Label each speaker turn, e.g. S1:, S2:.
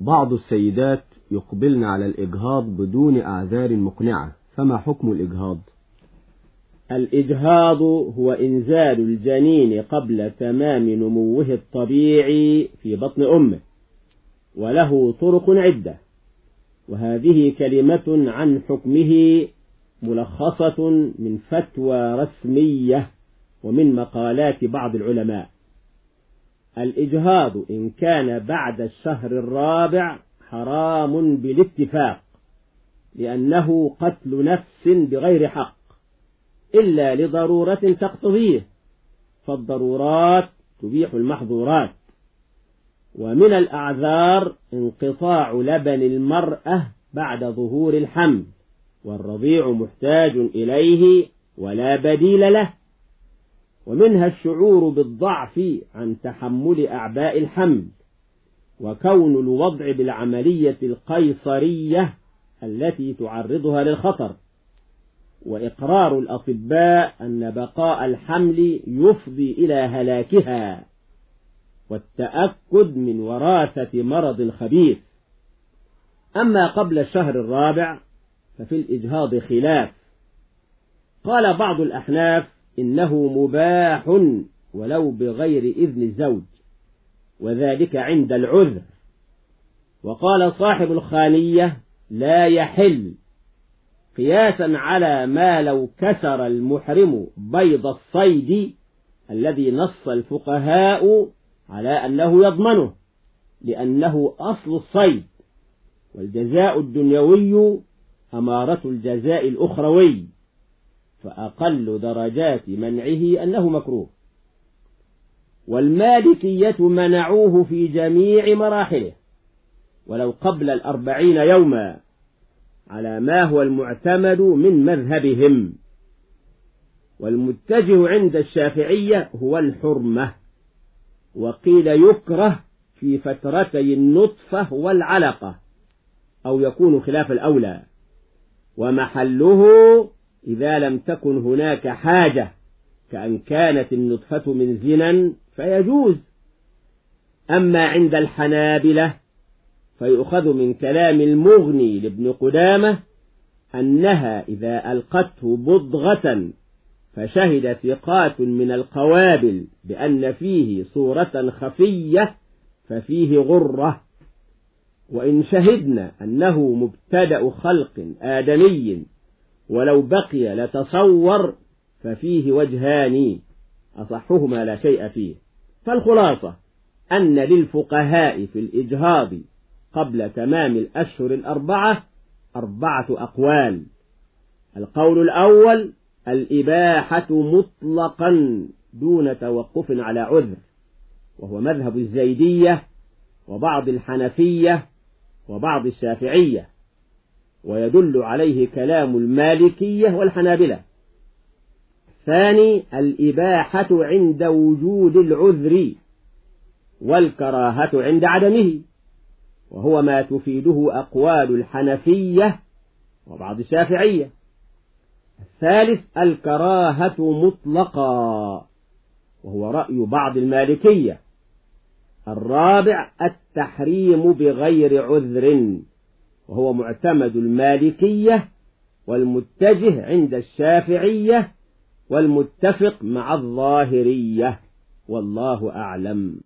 S1: بعض السيدات يقبلن على الإجهاض بدون أعذار مقنعة. فما حكم الإجهاض؟
S2: الإجهاض هو إنزال الجنين قبل تمام نموه الطبيعي في بطن أمه وله طرق عدة. وهذه كلمة عن حكمه ملخصة من فتوى رسمية ومن مقالات بعض العلماء. الإجهاض إن كان بعد الشهر الرابع حرام بالاتفاق لأنه قتل نفس بغير حق إلا لضرورة تقتضيه فالضرورات تبيح المحظورات. ومن الأعذار انقطاع لبن المرأة بعد ظهور الحمل والرضيع محتاج إليه ولا بديل له. ومنها الشعور بالضعف عن تحمل أعباء الحمل وكون الوضع بالعملية القيصرية التي تعرضها للخطر وإقرار الأطباء أن بقاء الحمل يفضي إلى هلاكها والتأكد من وراثة مرض خبيث أما قبل الشهر الرابع ففي الإجهاض خلاف. قال بعض الأحناف إنه مباح ولو بغير إذن الزوج وذلك عند العذر. وقال صاحب الخانية لا يحل قياسا على ما لو كسر المحرم بيض الصيد الذي نص الفقهاء على أنه يضمنه لأنه أصل الصيد. والجزاء الدنيوي أمارة الجزاء الأخروي. فأقل درجات منعه أنه مكروه. والمالكية منعوه في جميع مراحله. ولو قبل الأربعين يوما على ما هو المعتمد من مذهبهم. والمتجه عند الشافعية هو الحرمة. وقيل يكره في فترتي النطفة والعلقة. أو يكون خلاف الأولى. ومحله إذا لم تكن هناك حاجة كأن كانت النطفة من زنا فيجوز. أما عند الحنابلة فيؤخذ من كلام المغني لابن قدامة أنها إذا ألقته بضغة فشهد ثقات من القوابل بأن فيه صورة خفية ففيه غرة. وإن شهدنا أنه مبتدأ خلق آدمي ولو بقي لتصور ففيه وجهان أصحهما لا شيء فيه. فالخلاصة أن للفقهاء في الإجهاض قبل تمام الأشهر الأربعة أربعة أقوال. القول الأول الإباحة مطلقا دون توقف على عذر وهو مذهب الزيدية وبعض الحنفية وبعض الشافعية. ويدل عليه كلام المالكية والحنابلة. ثاني الإباحة عند وجود العذر والكراهة عند عدمه وهو ما تفيده أقوال الحنفية وبعض الشافعية. الثالث الكراهة مطلقا وهو رأي بعض المالكية. الرابع التحريم بغير عذر. وهو معتمد المالكية والمتجه عند الشافعية والمتفق مع الظاهرية. والله أعلم.